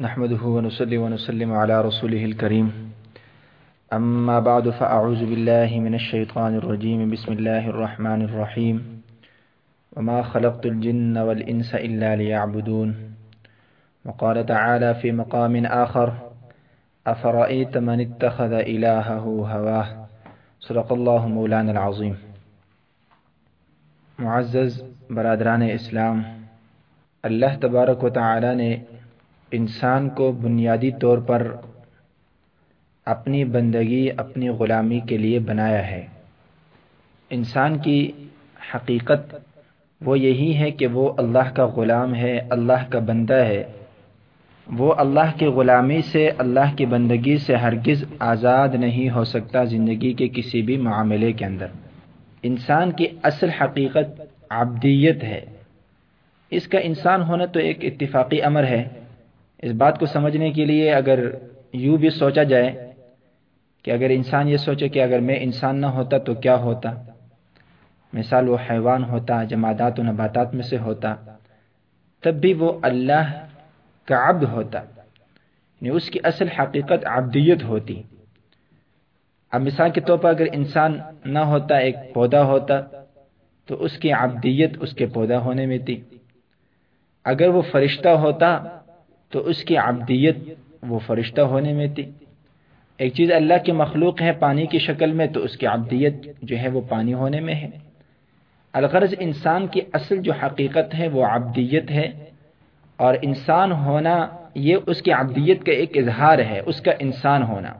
نحمده ونصلي ونسلم على رسوله الكريم. أما بعد، فأعوذ بالله من الشيطان الرجيم. بسم الله الرحمن الرحيم. وما خلقت الجن والإنس إلا ليعبدون. وقال تعالى في مقام آخر أفرأيت من اتخذ إلهه هواه؟ صدق الله مولانا العظيم. معزز، برادران اسلام، اللہ تبارک و تعالی نے انسان کو بنیادی طور پر اپنی بندگی، اپنی غلامی کے لیے بنایا ہے۔ انسان کی حقیقت وہ یہی ہے کہ وہ اللہ کا غلام ہے، اللہ کا بندہ ہے۔ وہ اللہ کی غلامی سے، اللہ کی بندگی سے ہرگز آزاد نہیں ہو سکتا زندگی کے کسی بھی معاملے کے اندر۔ انسان کی اصل حقیقت عبدیت ہے۔ اس کا انسان ہونا تو ایک اتفاقی امر ہے۔ اس بات کو سمجھنے کے لیے اگر یوں بھی سوچا جائے کہ اگر انسان یہ سوچے کہ اگر میں انسان نہ ہوتا تو کیا ہوتا؟ مثال وہ حیوان ہوتا، جمادات و نباتات میں سے ہوتا، تب بھی وہ اللہ کا عبد ہوتا یعنی اس کی اصل حقیقت عبدیت ہوتی۔ اب مثال کے طور پر اگر انسان نہ ہوتا، ایک پودا ہوتا، تو اس کی عبدیت اس کے پودا ہونے میں تھی۔ اگر وہ فرشتہ ہوتا تو اس کی عبدیت وہ فرشتہ ہونے میں تھی۔ ایک چیز اللہ کی مخلوق ہے پانی کی شکل میں، تو اس کی عبدیت جو ہے وہ پانی ہونے میں ہے۔ الغرض انسان کی اصل جو حقیقت ہے وہ عبدیت ہے، اور انسان ہونا یہ اس کی عبدیت کا ایک اظہار ہے، اس کا انسان ہونا۔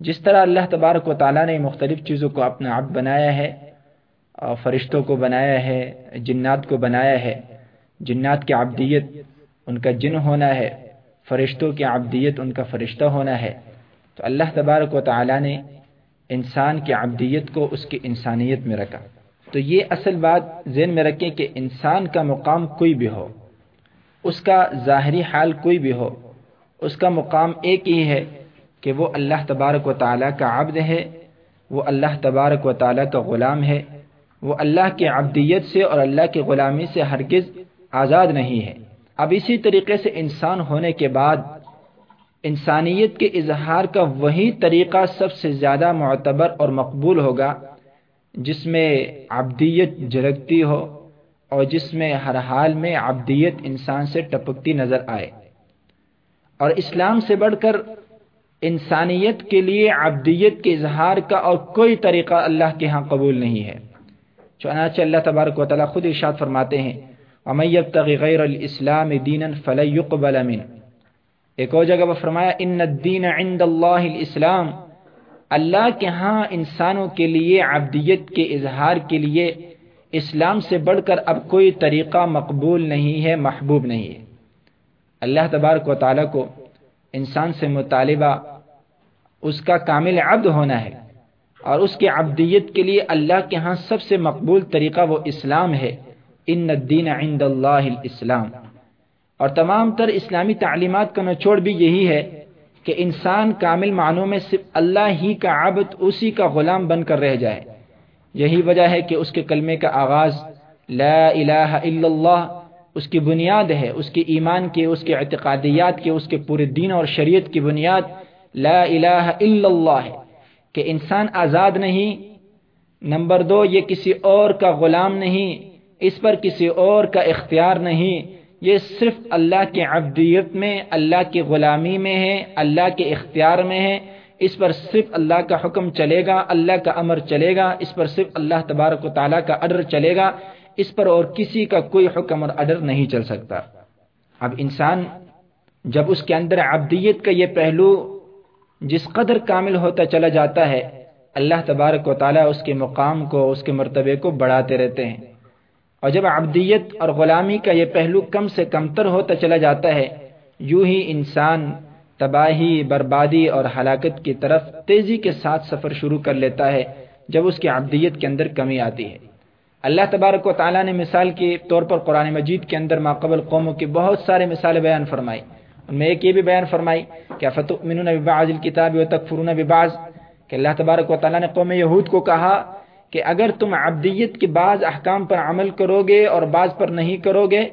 جس طرح اللہ تبارک و تعالیٰ نے مختلف چیزوں کو اپنا عبد بنایا ہے، اور فرشتوں کو بنایا ہے، جنات کو بنایا ہے، جنات کی عبدیت ان کا جن ہونا ہے، فرشتوں کی عبدیت ان کا فرشتہ ہونا ہے۔ تو اللہ تبارک و تعالیٰ نے انسان کی عبدیت کو اس کی انسانیت میں رکھا۔ تو یہ اصل بات ذہن میں رکھیں کہ انسان کا مقام کوئی بھی ہو، اس کا ظاہری حال کوئی بھی ہو، اس کا مقام ایک ہی ہے کہ وہ اللہ تبارک و تعالیٰ کا عبد ہے، وہ اللہ تبارک و تعالیٰ کا غلام ہے۔ وہ اللہ کی عبدیت سے اور اللہ کی غلامی سے ہرگز آزاد نہیں ہے۔ اب اسی طریقے سے انسان ہونے کے بعد انسانیت کے اظہار کا وہی طریقہ سب سے زیادہ معتبر اور مقبول ہوگا، جس میں عبدیت جھلکتی ہو اور جس میں ہر حال میں عبدیت انسان سے ٹپکتی نظر آئے۔ اور اسلام سے بڑھ کر انسانیت کے لیے عبدیت کے اظہار کا اور کوئی طریقہ اللہ کے ہاں قبول نہیں ہے۔ چنانچہ اللہ تبارک و تعالیٰ خود ارشاد فرماتے ہیں غیر الاسلام دینا فليقبل من ایک اور جگہ وہ فرمایا ان الدین عند اللہ الاسلام اللہ کے ہاں انسانوں کے لیے، عبدیت کے اظہار کے لیے اسلام سے بڑھ کر اب کوئی طریقہ مقبول نہیں ہے، محبوب نہیں ہے۔ اللہ تبارک و تعالیٰ کو انسان سے مطالبہ، اس کا کامل عبد ہونا ہے اور اس کی عبدیت کے لیے اللہ کے ہاں سب سے مقبول طریقہ وہ اسلام ہے۔ ان الدین عند اللہ الاسلام اور تمام تر اسلامی تعلیمات کا نچوڑ بھی یہی ہے کہ انسان کامل معنوں میں صرف اللہ ہی کا عبد اسی کا غلام بن کر رہ جائے۔ یہی وجہ ہے کہ اس کے کلمے کا آغاز لا الہ الا اللہ اس کی بنیاد ہے، اس کی ایمان کی اس کے اعتقادیات کی اس کے پورے دین اور شریعت کی بنیاد لا الہ الا اللہ ہے۔ کہ انسان آزاد نہیں، نمبر دو، یہ کسی اور کا غلام نہیں اس پر کسی اور کا اختیار نہیں۔ یہ صرف اللہ کے عبدیت میں، اللہ کی غلامی میں ہے، اللہ کے اختیار میں ہے۔ اس پر صرف اللہ کا حکم چلے گا، اللہ کا امر چلے گا۔ اس پر صرف اللہ تبارک و تعالیٰ کا عڈر چلے گا۔ اس پر اور کسی کا کوئی حکم اور عڈر نہیں چل سکتا۔ اب انسان جب اس کے اندر عبدیت کا یہ پہلو جس قدر کامل ہوتا چلا جاتا ہے، اللہ تبارک و تعالیٰ اس کے مقام کو، اس کے مرتبے کو بڑھاتے رہتے ہیں۔ اور جب عبدیت اور غلامی کا یہ پہلو کم سے کم تر ہوتا چلا جاتا ہے، یوں ہی انسان تباہی، بربادی اور ہلاکت کی طرف تیزی کے ساتھ سفر شروع کر لیتا ہے، جب اس کی عبدیت کے اندر کمی آتی ہے۔ اللہ تبارک و تعالیٰ نے مثال کے طور پر قرآن مجید کے اندر ماقبل قوموں کی بہت سارے مثالیں بیان فرمائی۔ ان میں ایک یہ بھی بیان فرمائی کہ فتح من بباز الکتاب و تکفرون بباز کہ اللہ تبارک و تعالیٰ نے قوم یہود کو کہا کہ اگر تم عبدیت کے بعض احکام پر عمل کرو گے اور بعض پر نہیں کرو گے،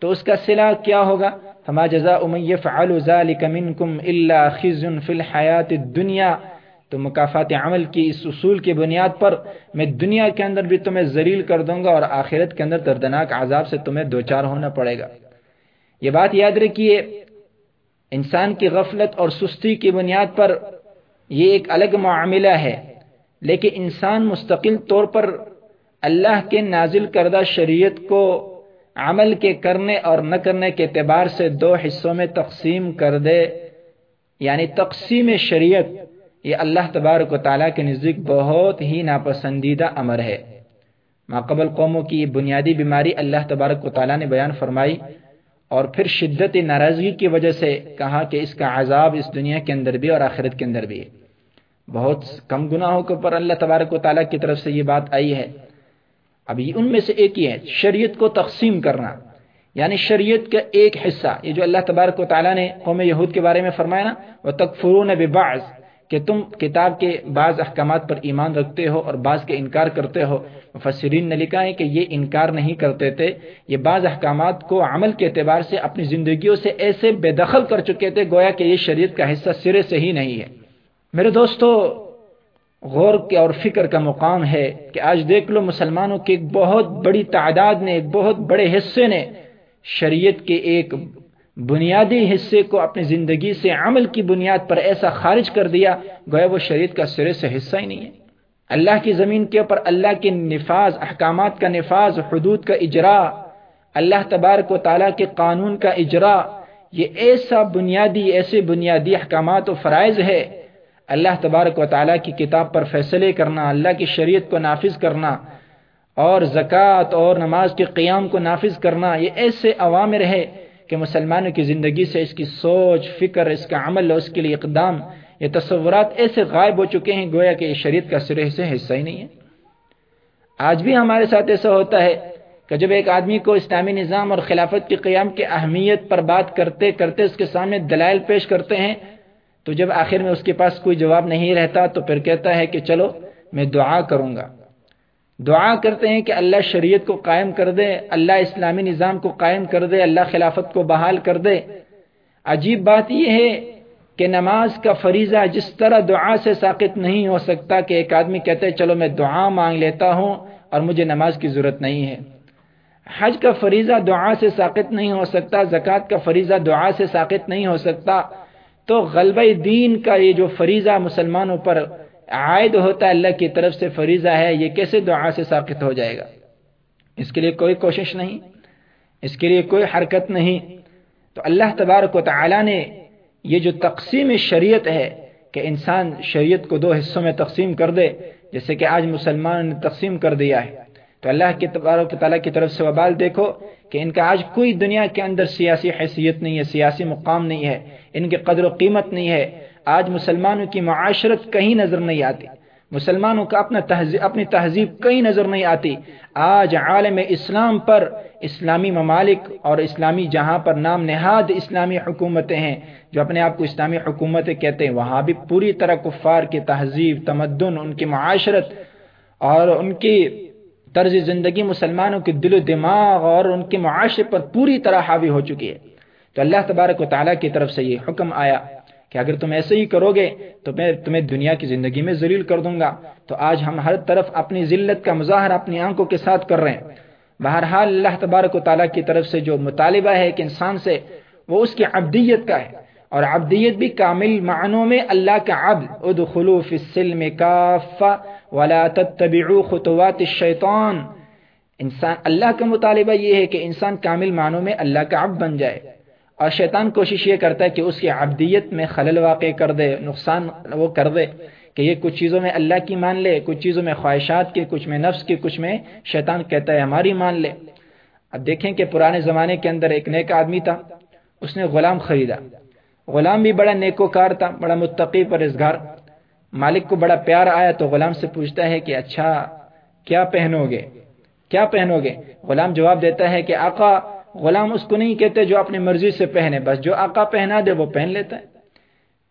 تو اس کا صلح کیا ہوگا؟ فما جزاء من يفعل ذلك منكم الا خزي في الحياه الدنيا تو مکافات عمل کی اس اصول کی بنیاد پر میں دنیا کے اندر بھی تمہیں ذلیل کر دوں گا اور آخرت کے اندر دردناک عذاب سے تمہیں دوچار ہونا پڑے گا۔ یہ بات یاد رکھیے، انسان کی غفلت اور سستی کی بنیاد پر یہ ایک الگ معاملہ ہے۔ لیکن انسان مستقل طور پر اللہ کے نازل کردہ شریعت کو عمل کے کرنے اور نہ کرنے کے اعتبار سے دو حصوں میں تقسیم کر دے یعنی تقسیم شریعت، یہ اللہ تبارک و تعالیٰ کے نزدیک بہت ہی ناپسندیدہ امر ہے۔ ماقبل قوموں کی یہ بنیادی بیماری اللہ تبارک و تعالیٰ نے بیان فرمائی اور پھر شدت ناراضگی کی وجہ سے کہا کہ اس کا عذاب اس دنیا کے اندر بھی اور آخرت کے اندر بھی ہے۔ بہت کم گناہوں کے اوپر اللہ تبارک و تعالیٰ کی طرف سے یہ بات آئی ہے۔ ابھی ان میں سے ایک ہی ہے، شریعت کو تقسیم کرنا۔ یعنی شریعت کا ایک حصہ، یہ جو اللہ تبارک و تعالیٰ نے قوم یہود کے بارے میں فرمایا نا وہ تکفرون ببعض، کہ تم کتاب کے بعض احکامات پر ایمان رکھتے ہو اور بعض کے انکار کرتے ہو۔ مفسرین نے لکھا ہے کہ یہ انکار نہیں کرتے تھے، یہ بعض احکامات کو عمل کے اعتبار سے اپنی زندگیوں سے ایسے بے دخل کر چکے تھے، گویا کہ یہ شریعت کا حصہ سرے سے ہی نہیں ہے۔ میرے دوستو، غور کے اور فکر کا مقام ہے کہ آج دیکھ لو مسلمانوں کی ایک بہت بڑی تعداد نے، ایک بہت بڑے حصے نے شریعت کے ایک بنیادی حصے کو اپنی زندگی سے عمل کی بنیاد پر ایسا خارج کر دیا، گویا وہ شریعت کا سرے سے حصہ ہی نہیں ہے۔ اللہ کی زمین کے اوپر اللہ کے نفاذ، احکامات کا نفاذ، حدود کا اجرا، اللہ تبارک و تعالیٰ کے قانون کا اجرا، یہ ایسا بنیادی، ایسے بنیادی احکامات و فرائض ہے اللہ تبارک و تعالیٰ کی کتاب پر فیصلے کرنا، اللہ کی شریعت کو نافذ کرنا، اور زکوٰۃ اور نماز کے قیام کو نافذ کرنا، یہ ایسے عوامر ہے کہ مسلمانوں کی زندگی سے اس کی سوچ، فکر، اس کا عمل اور اس کے لیے اقدام، یہ تصورات ایسے غائب ہو چکے ہیں گویا کہ یہ شریعت کا سرے سے حصہ ہی نہیں ہے۔ آج بھی ہمارے ساتھ ایسا ہوتا ہے کہ جب ایک آدمی کو اسلامی نظام اور خلافت کے قیام کی اہمیت پر بات کرتے کرتے اس کے سامنے دلائل پیش کرتے ہیں تو جب آخر میں اس کے پاس کوئی جواب نہیں رہتا تو پھر کہتا ہے کہ چلو میں دعا کروں گا۔ دعا کرتے ہیں کہ اللہ شریعت کو قائم کر دے، اللہ اسلامی نظام کو قائم کر دے، اللہ خلافت کو بحال کر دے۔ عجیب بات یہ ہے کہ نماز کا فریضہ جس طرح دعا سے ساقط نہیں ہو سکتا کہ ایک آدمی کہتے چلو میں دعا مانگ لیتا ہوں اور مجھے نماز کی ضرورت نہیں ہے۔ حج کا فریضہ دعا سے ساقط نہیں ہو سکتا، زکوٰۃ کا فریضہ دعا سے ساقط نہیں ہو سکتا۔ تو غلبہ دین کا یہ جو فریضہ مسلمانوں پر عائد ہوتا ہے، اللہ کی طرف سے فریضہ ہے، یہ کیسے دعا سے ساقط ہو جائے گا؟ اس کے لیے کوئی کوشش نہیں، اس کے لیے کوئی حرکت نہیں۔ تو اللہ تبارک و تعالی نے یہ جو تقسیم شریعت ہے کہ انسان شریعت کو دو حصوں میں تقسیم کر دے، جیسے کہ آج مسلمان نے تقسیم کر دیا ہے۔ تو اللہ کے تبارک تعالیٰ کی طرف سے وبال دیکھو کہ ان کا آج کوئی دنیا کے اندر سیاسی حیثیت نہیں ہے، سیاسی مقام نہیں ہے۔ ان کے قدر و قیمت نہیں ہے۔ آج مسلمانوں کی معاشرت کہیں نظر نہیں آتی۔ مسلمانوں کا اپنا تہذیب اپنی تہذیب کہیں نظر نہیں آتی۔ آج عالم اسلام پر اسلامی ممالک اور اسلامی جہاں پر نام نہاد اسلامی حکومتیں ہیں، جو اپنے آپ کو اسلامی حکومتیں کہتے ہیں، وہاں بھی پوری طرح کفار کی تہذیب، تمدن، ان کی معاشرت اور ان کی طرز زندگی مسلمانوں کے دل و دماغ اور ان کے معاشرے پر پوری طرح حاوی ہو چکی ہے۔ تو اللہ تبارک و تعالیٰ کی طرف سے یہ حکم آیا کہ اگر تم ایسے ہی کرو گے تو میں تمہیں دنیا کی زندگی میں ذلیل کر دوں گا۔ تو آج ہم ہر طرف اپنی ذلت کا مظاہر اپنی آنکھوں کے ساتھ کر رہے ہیں۔ بہرحال اللہ تبارک و تعالیٰ کی طرف سے جو مطالبہ ہے کہ انسان سے، وہ اس کی عبدیت کا ہے۔ اور عبدیت بھی کامل معنوں میں اللہ کا عبد۔ ادخلوا فی السلم کافہ ولا تتبعوا خطوات الشیطان۔ انسان، اللہ کا مطالبہ یہ ہے کہ انسان کامل معنوں میں اللہ کا عبد بن جائے۔ اور شیطان کوشش یہ کرتا ہے کہ اس کی عبدیت میں خلل واقع کر دے، نقصان وہ کر دے کہ یہ کچھ چیزوں میں اللہ کی مان لے، کچھ چیزوں میں خواہشات کی کچھ میں نفس کی کچھ میں شیطان کہتا ہے ہماری مان لے۔ اب دیکھیں کہ پرانے زمانے کے اندر ایک نیک آدمی تھا، اس نے غلام خریدا۔ غلام بھی بڑا نیکوکار تھا، بڑا متقی پر مالک کو بڑا پیار آیا تو غلام سے پوچھتا ہے کہ اچھا کیا پہنو گے؟ کیا پہنو گے؟ غلام جواب دیتا ہے کہ آقا غلام اس کو نہیں کہتے جو اپنی مرضی سے پہنے، بس جو آقا پہنا دے وہ پہن لیتا ہے۔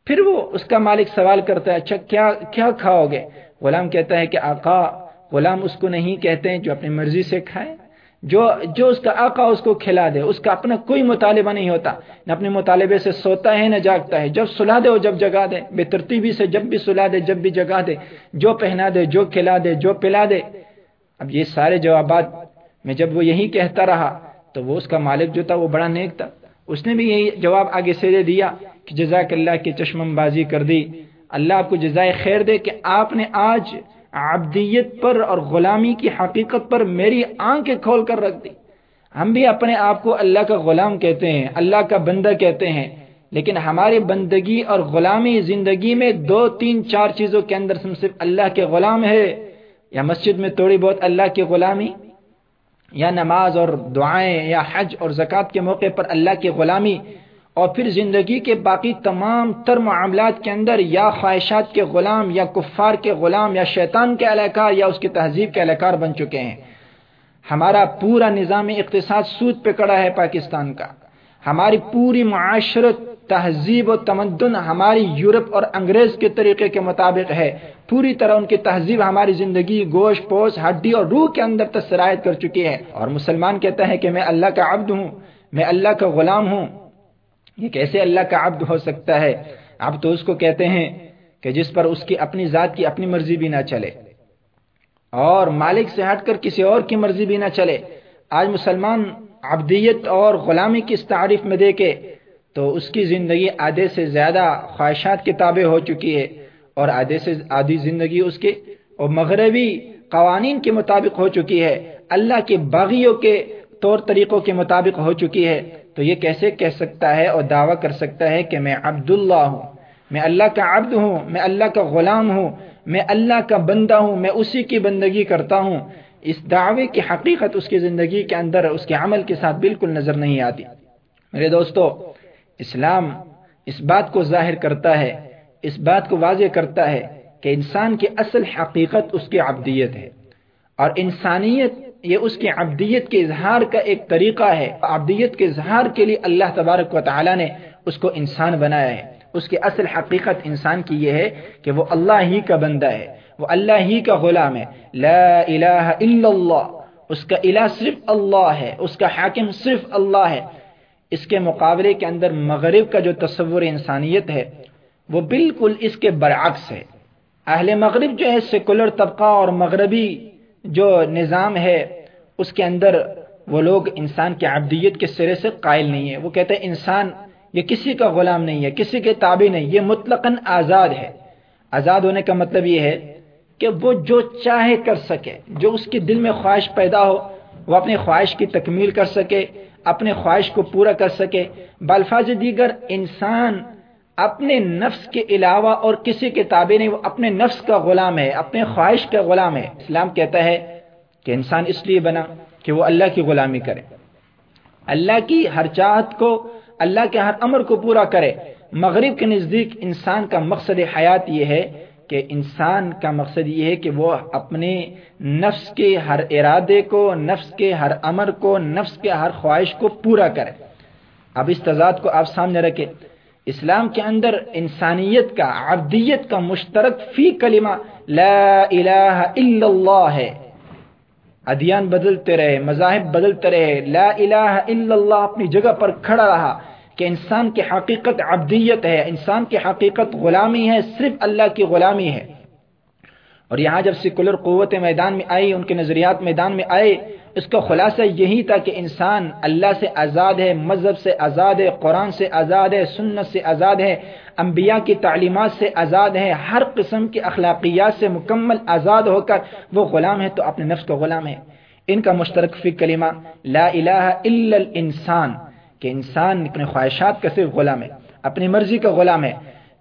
پھر وہ اس کا مالک سوال کرتا ہے اچھا کیا کیا کھاؤ گے؟ غلام کہتا ہے کہ آقا، غلام اس کو نہیں کہتے ہیں جو اپنی مرضی سے کھائے۔ جو جو اس کا آقا اس کو کھلا دے، اس کا اپنا کوئی مطالبہ نہیں ہوتا۔ نہ اپنے مطالبے سے سوتا ہے، نہ جاگتا ہے۔ جب سلا دے، وہ جب جگا دے۔ بے ترتیبی سے جب بھی سلا دے، جب بھی جگا دے۔ جو پہنا دے، جو کھلا دے، جو پلا دے۔ اب یہ سارے جوابات میں جب وہ یہی کہتا رہا تو وہ اس کا مالک جو تھا وہ بڑا نیک تھا۔ اس نے بھی یہی جواب آگے سے دے دیا کہ جزاک اللہ کی چشمم بازی کر دی۔ اللہ آپ کو جزائے خیر دے کہ آپ نے آج عبدیت پر اور غلامی کی حقیقت پر میری آنکھیں کھول کر رکھ دی۔ ہم بھی اپنے آپ کو اللہ کا غلام کہتے ہیں، اللہ کا بندہ کہتے ہیں۔ لیکن ہماری بندگی اور غلامی زندگی میں دو، تین، چار چیزوں کے اندر ہم صرف اللہ کے غلام ہے یا مسجد میں تھوڑی بہت اللہ کی غلامی یا نماز اور دعائیں یا حج اور زکوٰۃ کے موقع پر اللہ کی غلامی اور پھر زندگی کے باقی تمام تر معاملات کے اندر یا خواہشات کے غلام یا کفار کے غلام یا شیطان کے اہلکار یا اس کی تہذیب کے اہلکار بن چکے ہیں۔ ہمارا پورا نظام اقتصاد سود پہ کڑا ہے پاکستان کا۔ ہماری پوری معاشرت، تہذیب و تمدن ہماری یورپ اور انگریز کے طریقے کے مطابق ہے۔ پوری طرح ان کی تہذیب ہماری زندگی، گوشت پوش ہڈی اور روح کے اندر تک سرایت کر چکی ہے۔ اور مسلمان کہتا ہے کہ میں اللہ کا عبد ہوں، میں اللہ کا غلام ہوں۔ یہ کیسے اللہ کا عبد ہو سکتا ہے؟ اب تو اس کو کہتے ہیں کہ جس پر اس کی اپنی ذات کی اپنی مرضی بھی نہ چلے۔ اور مالک سے ہٹ کر کسی اور کی مرضی بھی نہ چلے۔ آج مسلمان عبدیت اور غلامی کی اس تعریف میں دے کے تو اس کی زندگی آدھے سے زیادہ خواہشات کے تابع ہو چکی ہے اور آدھے سے آدھی زندگی اس کے اور مغربی قوانین کے مطابق ہو چکی ہے۔ اللہ کے باغیوں کے طور طریقوں کے مطابق ہو چکی ہے۔ تو یہ کیسے کہہ سکتا ہے اور دعویٰ کر سکتا ہے کہ میں عبداللہ ہوں، میں اللہ کا عبد ہوں، میں اللہ کا غلام ہوں، میں اللہ کا بندہ ہوں، میں اسی کی بندگی کرتا ہوں۔ اس دعوے کی حقیقت اس کی زندگی کے اندر، اس کے عمل کے ساتھ بالکل نظر نہیں آتی۔ میرے دوستو، اسلام اس بات کو ظاہر کرتا ہے، اس بات کو واضح کرتا ہے کہ انسان کی اصل حقیقت اس کی عبدیت ہے۔ اور انسانیت، یہ اس کی عبدیت کے اظہار کا ایک طریقہ ہے۔ عبدیت کے اظہار کے لیے اللہ تبارک و تعالی نے اس کو انسان بنایا ہے۔ اس کی اصل حقیقت انسان کی یہ ہے کہ وہ اللہ ہی کا بندہ ہے، وہ اللہ ہی کا غلام ہے۔ لا الہ الا اللہ، اس کا الہ صرف اللہ ہے، اس کا حاکم صرف اللہ ہے۔ اس کے مقابلے کے اندر مغرب کا جو تصور انسانیت ہے، وہ بالکل اس کے برعکس ہے۔ اہل مغرب جو ہے، سیکولر طبقہ اور مغربی جو نظام ہے، اس کے اندر وہ لوگ انسان کی عبدیت کے سرے سے قائل نہیں ہے وہ کہتے ہیں انسان یہ کسی کا غلام نہیں ہے، کسی کے تابع نہیں، یہ مطلق آزاد ہے۔ آزاد ہونے کا مطلب یہ ہے کہ وہ جو چاہے کر سکے، جو اس کے دل میں خواہش پیدا ہو، وہ اپنی خواہش کی تکمیل کر سکے اپنے خواہش کو پورا کر سکے۔ بالفاظ دیگر انسان اپنے نفس کے علاوہ اور کسی کے تابع نہیں، وہ اپنے نفس کا غلام ہے اپنے خواہش کا غلام ہے۔ اسلام کہتا ہے کہ انسان اس لیے بنا کہ وہ اللہ کی غلامی کرے۔ اللہ کی ہر چاہت کو اللہ کے ہر امر کو پورا کرے۔ مغرب کے نزدیک انسان کا مقصد حیات یہ ہے کہ انسان کا مقصد یہ ہے کہ وہ اپنے نفس کے ہر ارادے کو، نفس کے ہر امر کو، نفس کے ہر خواہش کو پورا کرے۔ اب اس تضاد کو آپ سامنے رکھے اسلام کے اندر انسانیت کا، عبدیت کا مشترک فی کلمہ لا الہ الا اللہ ہے۔ ادیان بدلتے رہے، مذاہب بدلتے رہے۔ لا الہ الا اللہ اپنی جگہ پر کھڑا رہا۔ کہ انسان کی حقیقت عبدیت ہے، انسان کی حقیقت غلامی ہے، صرف اللہ کی غلامی ہے۔ اور یہاں جب سیکولر قوت میدان میں آئی، ان کے نظریات میدان میں آئے، اس کا خلاصہ یہی تھا کہ انسان اللہ سے آزاد ہے، مذہب سے آزاد ہے، قرآن سے آزاد ہے، سنت سے آزاد ہے، انبیاء کی تعلیمات سے آزاد ہے، ہر قسم کی اخلاقیات سے مکمل آزاد ہو کر وہ غلام ہے تو اپنے نفس کا غلام ہے۔ ان کا مشترک فی کلمہ لا الہ الا الانسان۔ کہ انسان اپنے خواہشات کا صرف غلام ہے، اپنی مرضی کا غلام ہے۔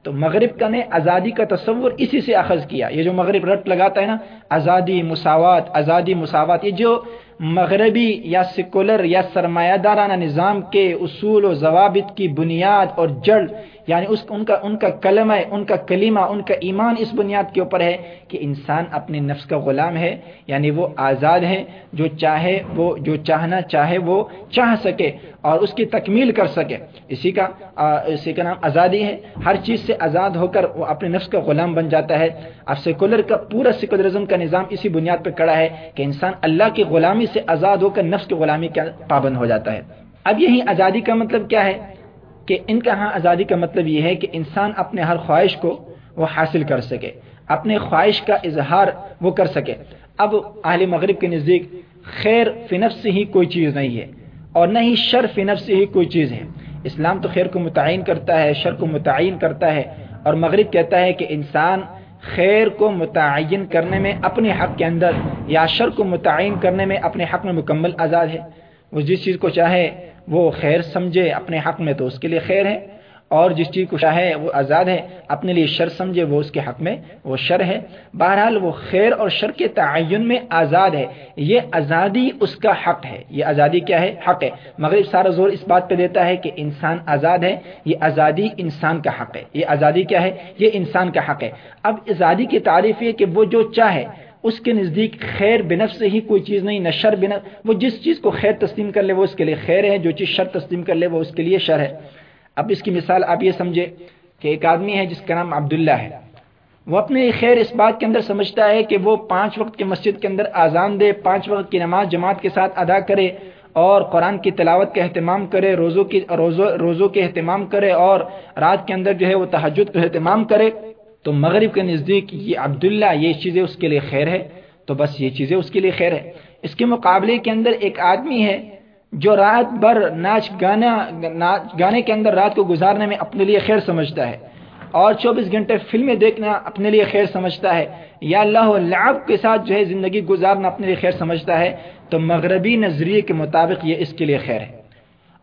تو مغرب کا نے آزادی کا تصور اسی سے اخذ کیا۔ یہ جو مغرب رٹ لگاتا ہے نا، آزادی، مساوات آزادی، مساوات، یہ جو مغربی یا سیکولر یا سرمایہ دارانہ نظام کے اصول و ضوابط کی بنیاد اور جڑ یعنی اس ان کا ان کا کلمہ ان کا کلیمہ ان کا ایمان اس بنیاد کے اوپر ہے کہ انسان اپنے نفس کا غلام ہے یعنی وہ آزاد ہے، جو چاہے وہ، جو چاہنا چاہے وہ چاہ سکے اور اس کی تکمیل کر سکے۔ اسی کا اسی کا نام آزادی ہے۔ ہر چیز سے آزاد ہو کر وہ اپنے نفس کا غلام بن جاتا ہے۔ اب سیکولر کا، پورا سیکولرزم کا نظام اسی بنیاد پہ کڑا ہے کہ انسان اللہ کی غلامی سے آزاد ہو کر نفس کی غلامی کا پابند ہو جاتا ہے۔ اب یہی آزادی کا مطلب کیا ہے؟ کہ ان کا ہاں آزادی کا مطلب یہ ہے کہ انسان اپنے ہر خواہش کو وہ حاصل کر سکے، اپنے خواہش کا اظہار وہ کر سکے۔ اب اہل مغرب کے نزدیک خیر فنفس سے ہی کوئی چیز نہیں ہے اور نہ ہی شر فنفس سے ہی کوئی چیز ہے۔ اسلام تو خیر کو متعین کرتا ہے، شر کو متعین کرتا ہے اور مغرب کہتا ہے کہ انسان خیر کو متعین کرنے میں اپنے حق کے اندر یا شر کو متعین کرنے میں اپنے حق میں مکمل آزاد ہے۔ وہ جس چیز کو چاہے وہ خیر سمجھے، اپنے حق میں تو اس کے لیے خیر ہے۔ اور جس چیز کو چاہے وہ آزاد ہے، اپنے لیے شر سمجھے، وہ اس کے حق میں وہ شر ہے۔ بہرحال وہ خیر اور شر کے تعین میں آزاد ہے۔ یہ آزادی اس کا حق ہے۔ یہ آزادی کیا ہے؟ حق ہے۔ مغرب سارا زور اس بات پہ دیتا ہے کہ انسان آزاد ہے۔ یہ آزادی انسان کا حق ہے۔ یہ آزادی کیا ہے؟ یہ انسان کا حق ہے۔ اب آزادی کی تعریف یہ کہ وہ جو چاہے اس کے نزدیک خیر بنف سے ہی کوئی چیز نہیں، نہ شر بنف وہ جس چیز کو خیر تسلیم کر لے، وہ اس کے لیے خیر ہے، جو چیز شر تسلیم کر لے، وہ اس کے لیے شر ہے۔ اب اس کی مثال، آپ یہ سمجھے کہ ایک آدمی ہے جس کا نام عبداللہ ہے۔ وہ اپنے خیر اس بات کے اندر سمجھتا ہے کہ وہ پانچ وقت کی مسجد کے اندر آزان دے، پانچ وقت کی نماز جماعت کے ساتھ ادا کرے اور قرآن کی تلاوت کا اہتمام کرے، روزوں کی، روزوں روزوں کے اہتمام کرے اور رات کے اندر جو ہے وہ تحجد کا اہتمام کرے۔ تو مغرب کے نزدیک یہ عبداللہ یہ چیزیں اس کے لیے خیر ہے، تو بس یہ چیزیں اس کے لیے خیر ہے۔ اس کے مقابلے کے اندر ایک آدمی ہے جو رات بھر ناچ گانا، ناچ گانے کے اندر رات کو گزارنے میں اپنے لیے خیر سمجھتا ہے اور چوبیس گھنٹے فلمیں دیکھنا اپنے لیے خیر سمجھتا ہے۔ یا اللہ لعب کے ساتھ جو ہے زندگی گزارنا اپنے لیے خیر سمجھتا ہے۔ تو مغربی نظریے کے مطابق یہ اس کے لیے خیر ہے۔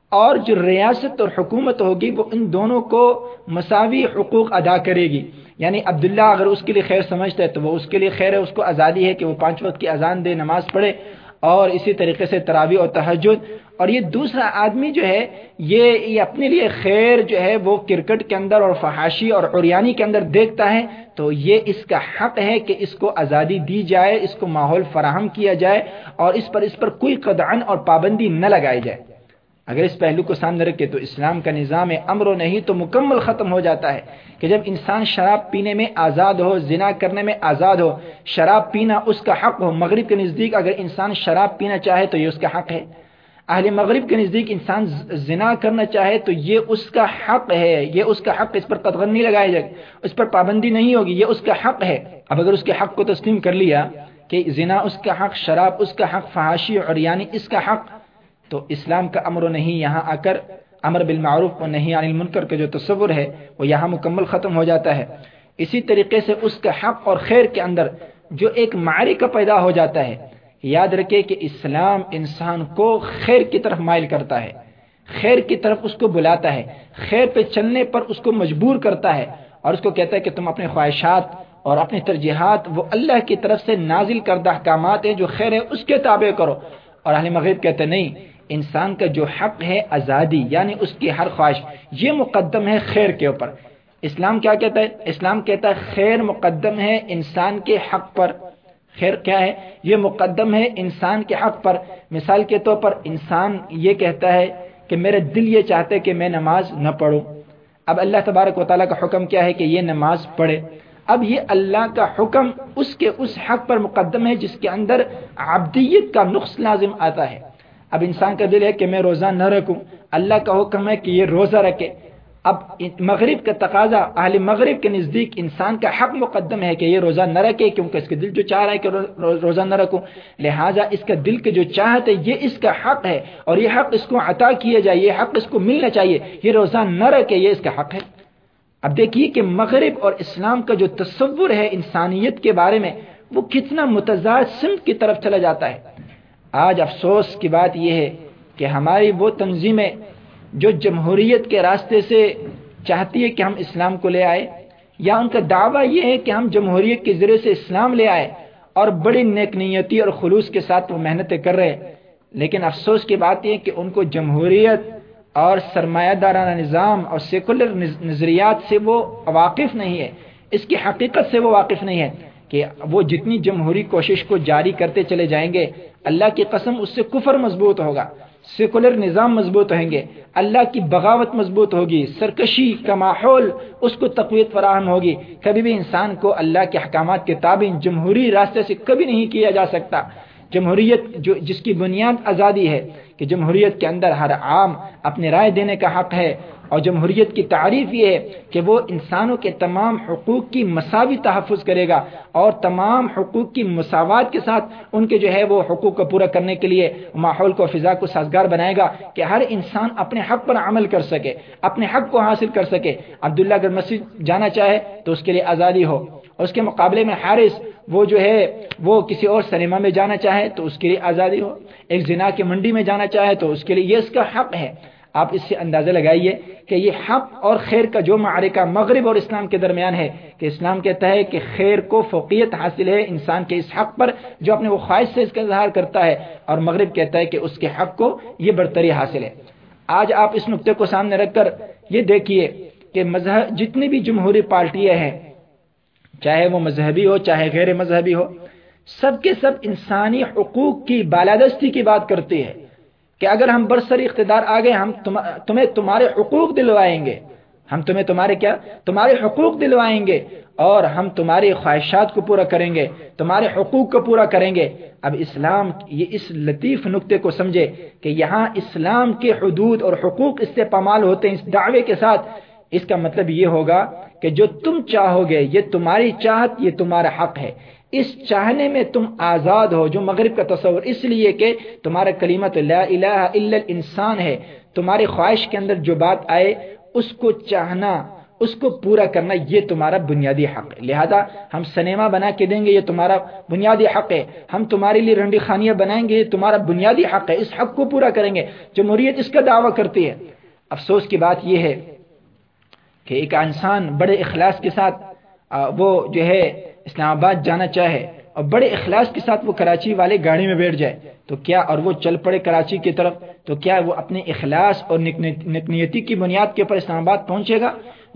اور جو ریاست اور حکومت ہوگی وہ ان دونوں کو مساوی حقوق ادا کرے گی۔ یعنی عبداللہ اگر اس کے لیے خیر سمجھتا ہے تو وہ اس کے لیے خیر ہے، اس کو آزادی ہے کہ وہ پانچ وقت کی اذان دے، نماز پڑھے اور اسی طریقے سے تراوی اور تحجد اور یہ دوسرا آدمی جو ہے، یہ یہ اپنے لیے خیر جو ہے وہ کرکٹ کے اندر اور فحاشی اور عریانی کے اندر دیکھتا ہے۔ تو یہ اس کا حق ہے کہ اس کو آزادی دی جائے، اس کو ماحول فراہم کیا جائے اور اس پر اس پر کوئی قدعن اور پابندی نہ لگائی جائے۔ اگر اس پہلو کو سامنے رکھے تو اسلام کا نظام امر و نہیں تو مکمل ختم ہو جاتا ہے کہ جب انسان شراب پینے میں آزاد ہو، زنا کرنے میں آزاد ہو، شراب پینا اس کا حق ہو، مغرب کے نزدیک اگر انسان شراب پینا چاہے تو یہ اس کا حق ہے۔ اہل مغرب کے نزدیک انسان زنا کرنا چاہے تو یہ اس کا حق ہے، یہ اس کا حق، اس پر قدغن نہیں لگائے جائے، اس پر پابندی نہیں ہوگی، یہ اس کا حق ہے۔ اب اگر اس کے حق کو تسلیم کر لیا کہ زنا اس کا حق، شراب اس کا حق، فحاشی اور یعنی اس کا حق تو اسلام کا امر و نہیں یہاں آ کر امر بالمعروف و نہیں عن المنکر کا جو تصور ہے، وہ یہاں مکمل ختم ہو جاتا ہے۔ اسی طریقے سے اس کا حق اور خیر کے اندر جو ایک کا پیدا ہو جاتا ہے، یاد رکھے کہ اسلام انسان کو خیر کی طرف مائل کرتا ہے۔ خیر کی طرف اس کو بلاتا ہے۔ خیر پہ چلنے پر اس کو مجبور کرتا ہے۔ اور اس کو کہتا ہے کہ تم اپنے خواہشات اور اپنی ترجیحات وہ اللہ کی طرف سے نازل کردہ احکامات ہیں جو خیر ہے اس کے تابع کرو۔ اور اہل مغرب کہتے نہیں انسان کا جو حق ہے آزادی یعنی اس کی ہر خواہش، یہ مقدم ہے خیر کے اوپر۔ اسلام کیا کہتا ہے؟ اسلام کہتا ہے خیر مقدم ہے انسان کے حق پر۔ خیر کیا ہے؟ یہ مقدم ہے انسان کے حق پر۔ مثال کے طور پر انسان یہ کہتا ہے کہ میرے دل یہ چاہتے کہ میں نماز نہ پڑھوں۔ اب اللہ تبارک و تعالیٰ کا حکم کیا ہے کہ یہ نماز پڑھے۔ اب یہ اللہ کا حکم اس کے اس حق پر مقدم ہے جس کے اندر عبدیت کا نقص لازم آتا ہے۔ اب انسان کا دل ہے کہ میں روزہ نہ رکھوں۔ اللہ کا حکم ہے کہ یہ روزہ رکھے۔ اب مغرب کا تقاضا، اہل مغرب کے نزدیک انسان کا حق مقدم ہے کہ یہ روزہ نہ رکھے، کیونکہ اس کے دل جو چاہ رہا ہے کہ روزہ نہ رکھوں۔ لہٰذا اس کا دل کے جو چاہت ہے، یہ اس کا حق ہے۔ اور یہ حق اس کو عطا کیا جائے، یہ حق اس کو ملنا چاہیے۔ یہ روزہ نہ رکھے، یہ اس کا حق ہے۔ اب دیکھیے کہ مغرب اور اسلام کا جو تصور ہے انسانیت کے بارے میں، وہ کتنا متضاد سمت کی طرف چلا جاتا ہے۔ آج افسوس کی بات یہ ہے کہ ہماری وہ تنظیمیں جو جمہوریت کے راستے سے چاہتی ہے کہ ہم اسلام کو لے آئے، یا ان کا دعویٰ یہ ہے کہ ہم جمہوریت کے ذریعے سے اسلام لے آئے اور بڑی نیک نیتی اور خلوص کے ساتھ وہ محنتیں کر رہے ہیں۔ لیکن افسوس کی بات یہ کہ ان کو جمہوریت اور سرمایہ دارانہ نظام اور سیکولر نظریات سے وہ واقف نہیں ہے۔ اس کی حقیقت سے وہ واقف نہیں ہے۔ کہ وہ جتنی جمہوری کوشش کو جاری کرتے چلے جائیں گے، اللہ کی قسم اس سے کفر مضبوط ہوگا، سیکولر نظام مضبوط ہویں گے، اللہ کی بغاوت مضبوط ہوگی، سرکشی کا ماحول اس کو تقویت فراہم ہوگی۔ کبھی بھی انسان کو اللہ کے حکامات کے تابع جمہوری راستے سے کبھی نہیں کیا جا سکتا۔ جمہوریت جو جس کی بنیاد آزادی ہے کہ جمہوریت کے اندر ہر عام اپنے رائے دینے کا حق ہے اور جمہوریت کی تعریف یہ ہے کہ وہ انسانوں کے تمام حقوق کی مساوی تحفظ کرے گا اور تمام حقوق کی مساوات کے ساتھ ان کے جو ہے وہ حقوق کو پورا کرنے کے لیے ماحول کو فضا کو سازگار بنائے گا کہ ہر انسان اپنے حق پر عمل کر سکے، اپنے حق کو حاصل کر سکے۔ عبداللہ اگر مسجد جانا چاہے تو اس کے لیے آزادی ہو۔ اس کے مقابلے میں حارث وہ جو ہے، وہ کسی اور سنیما میں جانا چاہے تو اس کے لیے آزادی ہو، ایک زنا کی منڈی میں جانا چاہے تو اس کے لیے یہ اس کا حق ہے۔ آپ اس سے اندازہ لگائیے کہ یہ حق اور خیر کا جو معرکہ مغرب اور اسلام کے درمیان ہے، کہ اسلام کہتا ہے کہ خیر کو فوقیت حاصل ہے انسان کے اس حق پر جو اپنے وہ خواہش سے اس کا اظہار کرتا ہے، اور مغرب کہتا ہے کہ اس کے حق کو یہ برتری حاصل ہے۔ آج آپ اس نقطے کو سامنے رکھ کر یہ دیکھیے کہ مذہب، جتنی بھی جمہوری پارٹیاں ہیں چاہے وہ مذہبی ہو، چاہے غیر مذہبی ہو، سب کے سب انسانی حقوق کی بالادستی کی بات کرتی ہے کہ اگر ہم برسر اقتدار آ گئے، ہم تمہیں تمہارے حقوق دلوائیں گے۔ ہم تمہیں تمہارے کیا؟ تمہارے حقوق دلوائیں گے اور ہم تمہاری خواہشات کو پورا کریں گے، تمہارے حقوق کو پورا کریں گے۔ اب اسلام یہ اس لطیف نقطے کو سمجھے کہ یہاں اسلام کے حدود اور حقوق اس سے پامال ہوتے ہیں اس دعوے کے ساتھ اس کا مطلب یہ ہوگا کہ جو تم چاہو گے یہ تمہاری چاہت، یہ تمہارا حق ہے۔ اس چاہنے میں تم آزاد ہو، جو مغرب کا تصور اس لیے کہ تمہارا کلیمت لا الہ الا انسان ہے، تمہاری خواہش کے اندر جو بات آئے، اس کو چاہنا، اس کو پورا کرنا، یہ تمہارا بنیادی حق ہے۔ لہذا ہم سنیما بنا کے دیں گے، یہ تمہارا بنیادی حق ہے۔ ہم تمہارے لیے رنڈی خانیاں بنائیں گے، یہ تمہارا بنیادی حق ہے۔ اس حق کو پورا کریں گے۔ جمہوریت اس کا دعویٰ کرتی ہے۔ افسوس کی بات یہ ہے کہ ایک انسان بڑے اخلاص کے ساتھ وہ جو ہے اسلام آباد جانا چاہے اور بڑے اخلاص کے ساتھ وہ کراچی والے گاڑی میں بیٹھ جائے، تو کیا اور وہ چل پڑے کراچی کی طرف؟ تو کیا وہ اپنے اخلاص اور نکنیتی کی بنیاد کے اوپر اسلام آباد پہنچے گا؟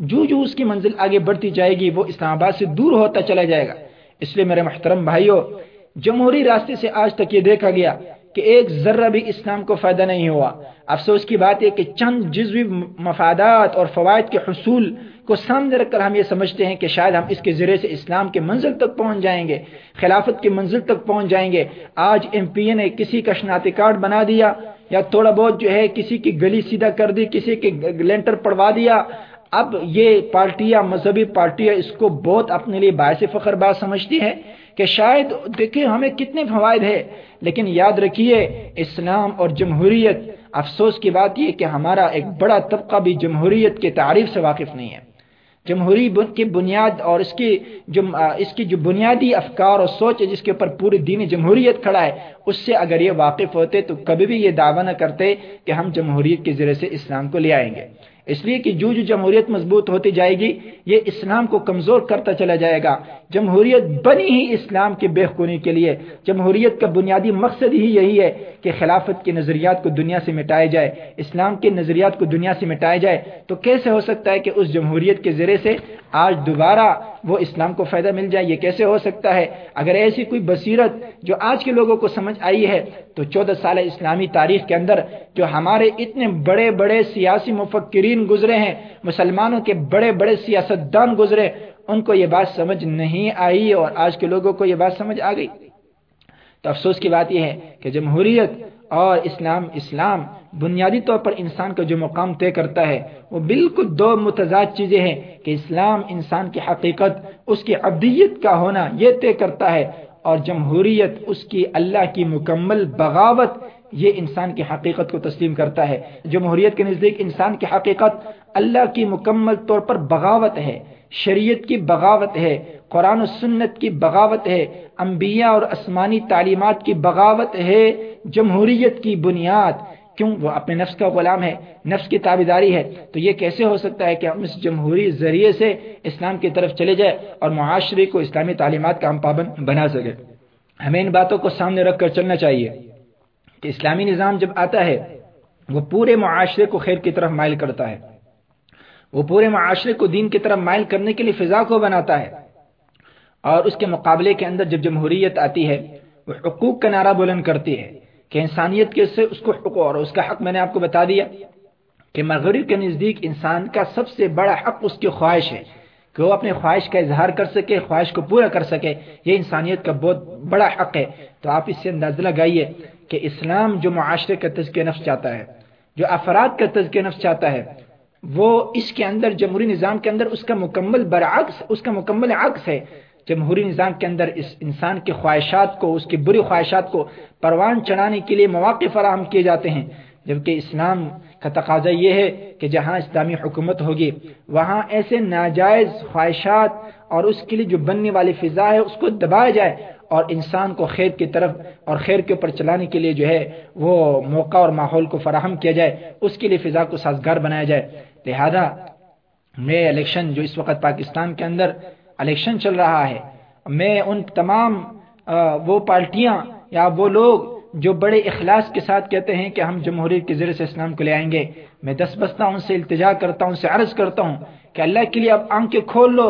جو جو اس کی منزل آگے بڑھتی جائے گی، وہ اسلام آباد سے دور ہوتا چلا جائے گا۔ اس لیے میرے محترم بھائیوں جمہوری راستے سے آج تک یہ دیکھا گیا کہ ایک ذرہ بھی اسلام کو فائدہ نہیں ہوا۔ افسوس کی بات ہے کہ چند جزوی مفادات اور فوائد کے حصول کو سامنے رکھ کر ہم یہ سمجھتے ہیں کہ شاید ہم اس کے ذریعے سے اسلام کے منزل تک پہنچ جائیں گے، خلافت کی منزل تک پہنچ جائیں گے۔ آج ایم پی اے نے کسی کا شناختی کارڈ بنا دیا یا تھوڑا بہت جو ہے کسی کی گلی سیدھا کر دی، کسی کے لینٹر پڑوا دیا۔ اب یہ پارٹیاں، مذہبی پارٹیاں اس کو بہت اپنے لیے باعث فخر بات سمجھتی ہیں۔ کہ شاید دیکھیں ہمیں کتنے فوائد ہے لیکن یاد رکھیے، اسلام اور جمہوریت، افسوس کی بات یہ کہ ہمارا ایک بڑا طبقہ بھی جمہوریت کے تعریف سے واقف نہیں ہے۔ جمہوری کی بنیاد اور اس کی جو اس کی جو بنیادی افکار اور سوچ ہے، جس کے اوپر پوری دین جمہوریت کھڑا ہے، اس سے اگر یہ واقف ہوتے تو کبھی بھی یہ دعویٰ نہ کرتے کہ ہم جمہوریت کے ذریعے سے اسلام کو لے آئیں گے۔ اس لیے کہ جو جو جمہوریت مضبوط ہوتی جائے گی، یہ اسلام کو کمزور کرتا چلا جائے گا۔ جمہوریت بنی ہی اسلام کے بےخونی کے لیے۔ جمہوریت کا بنیادی مقصد ہی یہی ہے کہ خلافت کے نظریات کو دنیا سے مٹایا جائے، اسلام کے نظریات کو دنیا سے مٹایا جائے، تو کیسے ہو سکتا ہے کہ اس جمہوریت کے ذریعے سے آج دوبارہ وہ اسلام کو فائدہ مل جائے؟ یہ کیسے ہو سکتا ہے؟ اگر ایسی کوئی بصیرت جو آج کے لوگوں کو سمجھ آئی ہے، تو چودہ سال اسلامی تاریخ کے اندر جو ہمارے اتنے بڑے بڑے سیاسی مفکرین گزرے ہیں، مسلمانوں کے بڑے بڑے سیاست دان گزرے، ان کو یہ بات سمجھ نہیں آئی اور آج کے لوگوں کو یہ بات سمجھ آ گئی۔ تو افسوس کی بات یہ ہے کہ جمہوریت اور اسلام اسلام بنیادی طور پر انسان کا جو مقام طے کرتا ہے، وہ بالکل دو متضاد چیزیں ہیں کہ اسلام انسان کی حقیقت، اس کی ابدیت کا ہونا یہ طے کرتا ہے اور جمہوریت، اس کی اللہ کی مکمل بغاوت یہ انسان کی حقیقت کو تسلیم کرتا ہے۔ جمہوریت کے نزدیک انسان کی حقیقت اللہ کی مکمل طور پر بغاوت ہے، شریعت کی بغاوت ہے قرآن و سنت کی بغاوت ہے، انبیاء اور آسمانی تعلیمات کی بغاوت ہے، جمہوریت کی بنیاد، کیوں؟ وہ اپنے نفس کا غلام ہے، نفس کی تابیداری ہے۔ تو یہ کیسے ہو سکتا ہے کہ ہم اس جمہوری ذریعے سے اسلام کی طرف چلے جائے اور معاشرے کو اسلامی تعلیمات کا ہم پابند بنا سکے ہمیں ان باتوں کو سامنے رکھ کر چلنا چاہیے کہ اسلامی نظام جب آتا ہے، وہ پورے معاشرے کو خیر کی طرف مائل کرتا ہے۔ وہ پورے معاشرے کو دین کی طرف مائل کرنے کے لیے فضا کو بناتا ہے۔ اور اس کے مقابلے کے اندر جب جمہوریت آتی ہے، وہ حقوق کا نعرہ بلند کرتی ہے کہ انسانیت کے سے اس کو حقوق اور اس کا حق میں نے آپ کو بتا دیا کہ مغرب کے نزدیک انسان کا سب سے بڑا حق اس کی خواہش ہے کہ وہ اپنے خواہش کا اظہار کر سکے، خواہش کو پورا کر سکے، یہ انسانیت کا بہت بڑا حق ہے۔ تو آپ اس سے اندازہ لگائیے کہ اسلام جو معاشرے کا تزکیہ نفس چاہتا ہے، جو افراد کا تزکیہ نفس چاہتا ہے، وہ اس کے اندر جمہوری نظام کے اندر اس کا مکمل برعکس، اس کا مکمل عکس ہے۔ جمہوری نظام کے اندر اس انسان کی خواہشات کو، اس کی بری خواہشات کو پروان چڑھانے کے لیے مواقع فراہم کیے جاتے ہیں۔ جبکہ اسلام کا تقاضا یہ ہے کہ جہاں اسلامی حکومت ہوگی، وہاں ایسے ناجائز خواہشات اور اس کے لیے جو بننے والی فضا ہے، اس کو دبایا جائے اور انسان کو خیر کی طرف اور خیر کے اوپر چلانے کے لیے جو ہے، وہ موقع اور ماحول کو فراہم کیا جائے، اس کے لیے فضا کو سازگار بنایا جائے۔ لہذا میں الیکشن جو اس وقت پاکستان کے اندر الیکشن چل رہا ہے۔ میں ان تمام وہ پارٹیاں یا وہ لوگ جو بڑے اخلاص کے ساتھ کہتے ہیں کہ ہم جمہوریت کے ذریعے سے اسلام کو لے آئیں گے، میں دس بستہ ان سے التجا کرتا ہوں، ان سے عرض کرتا ہوں کہ اللہ کے لیے اب آنکھیں کھول لو۔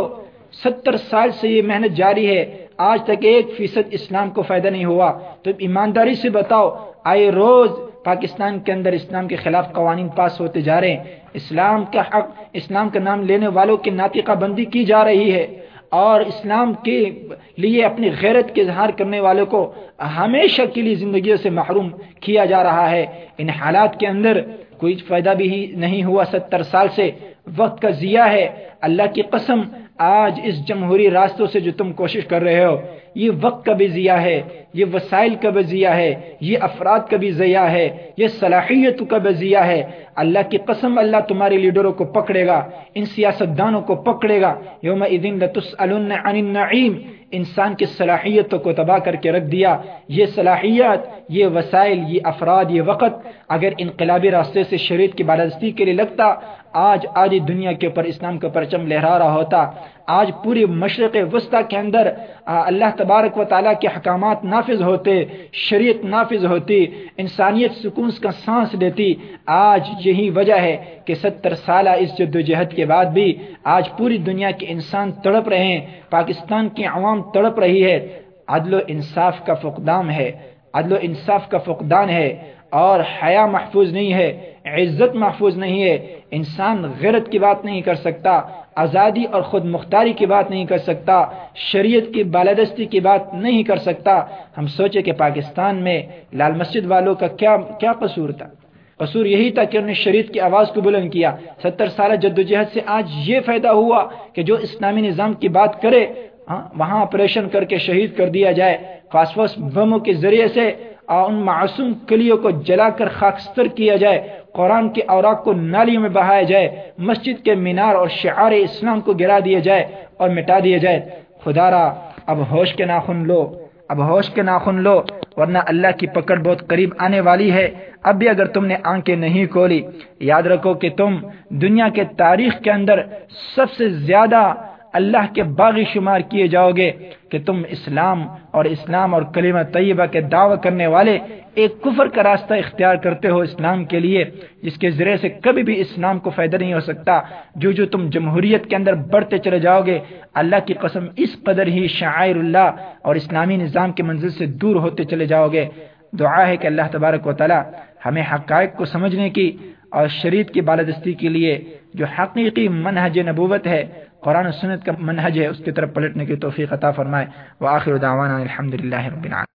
ستر سال سے یہ محنت جاری ہے، آج تک ایک فیصد اسلام کو فائدہ نہیں ہوا۔ تو ایمانداری سے بتاؤ، آئے روز پاکستان کے اندر اسلام کے خلاف قوانین پاس ہوتے جا رہے ہیں۔ اسلام کا حق، اسلام کا نام لینے والوں کی ناطقہ بندی کی جا رہی ہے۔ اور اسلام کے لیے اپنی غیرت کے اظہار کرنے والوں کو ہمیشہ کے لیے زندگیوں سے محروم کیا جا رہا ہے۔ ان حالات کے اندر کوئی فائدہ بھی نہیں ہوا۔ ستر سال سے وقت کا ضیاع ہے۔ اللہ کی قسم، آج اس جمہوری راستوں سے جو تم کوشش کر رہے ہو یہ وقت کا بھی ضیاع ہے، یہ وسائل کا بھی ضیاع ہے، یہ افراد کا بھی ضیاع ہے، یہ صلاحیت کا بھی ضیاع ہے۔ اللہ کی قسم اللہ تمہارے لیڈروں کو پکڑے گا، ان سیاست دانوں کو پکڑے گا۔ یوم عن النعیم، انسان کی صلاحیتوں کو تباہ کر کے رکھ دیا۔ یہ صلاحیت، یہ وسائل، یہ افراد، یہ وقت اگر انقلابی راستے سے شریعت کی بالادستی کے لیے لگتا آج آج دنیا کے اوپر اسلام کا پرچم لہرا رہا ہوتا۔ آج پوری مشرق وسطی کے اندر اللہ تبارک و تعالیٰ کے حکامات نافذ ہوتے، شریعت نافذ ہوتی، انسانیت سکون کا سانس لیتی۔ آج یہی وجہ ہے کہ ستر سالہ اس جد و جہد کے بعد بھی آج پوری دنیا کے انسان تڑپ رہے ہیں، پاکستان کی عوام تڑپ رہی ہے۔ عدل و انصاف کا فقدان ہے۔ عدل و انصاف کا فقدان ہے۔ اور حیا محفوظ نہیں ہے، عزت محفوظ نہیں ہے۔ انسان غیرت کی بات نہیں کر سکتا، آزادی اور خود مختاری کی بات نہیں کر سکتا، شریعت کی بالادستی کی بات نہیں کر سکتا۔ ہم سوچے کہ پاکستان میں لال مسجد والوں کا کیا کیا قصور تھا؟ قصور یہی تھا کہ انہوں نے شریعت کی آواز کو بلند کیا۔ ستر سالہ جدوجہد سے آج یہ فائدہ ہوا کہ جو اسلامی نظام کی بات کرے ہاں، وہاں آپریشن کر کے شہید کر دیا جائے۔ فاسفوس بموں کے ذریعے سے ان معصوم کلیوں کو جلا کر خاکستر کیا جائے، قرآن کے اوراق کو نالیوں میں بہایا جائے، مسجد کے مینار اور شعار اسلام کو گرا دیا جائے اور مٹا دیا جائے۔ خدا را، اب ہوش کے ناخن لو، اب ہوش کے ناخن لو، ورنہ اللہ کی پکڑ بہت قریب آنے والی ہے۔ اب بھی اگر تم نے آنکھیں نہیں کھولی، یاد رکھو کہ تم دنیا کے تاریخ کے اندر سب سے زیادہ اللہ کے باغی شمار کیے جاؤ گے کہ تم اسلام اور اسلام اور کلمہ طیبہ کے دعوی کرنے والے ایک کفر کا راستہ اختیار کرتے ہو اسلام کے لیے، جس کے ذریعے سے کبھی بھی اسلام کو فائدہ نہیں ہو سکتا۔ جو جو تم جمہوریت کے اندر بڑھتے چلے جاؤ گے اللہ کی قسم اس قدر ہی شاعر اللہ اور اسلامی نظام کے منزل سے دور ہوتے چلے جاؤ گے دعا ہے کہ اللہ تبارک و تعالی ہمیں حقائق کو سمجھنے کی اور شریعت کی بالادستی کے لیے جو حقیقی منہج نبوت ہے قرآن و سنت کا منہج ہے، اس کی طرف پلٹنے کی توفیق عطا فرمائے۔ وآخر دعوانا الحمدللہ رب العالمين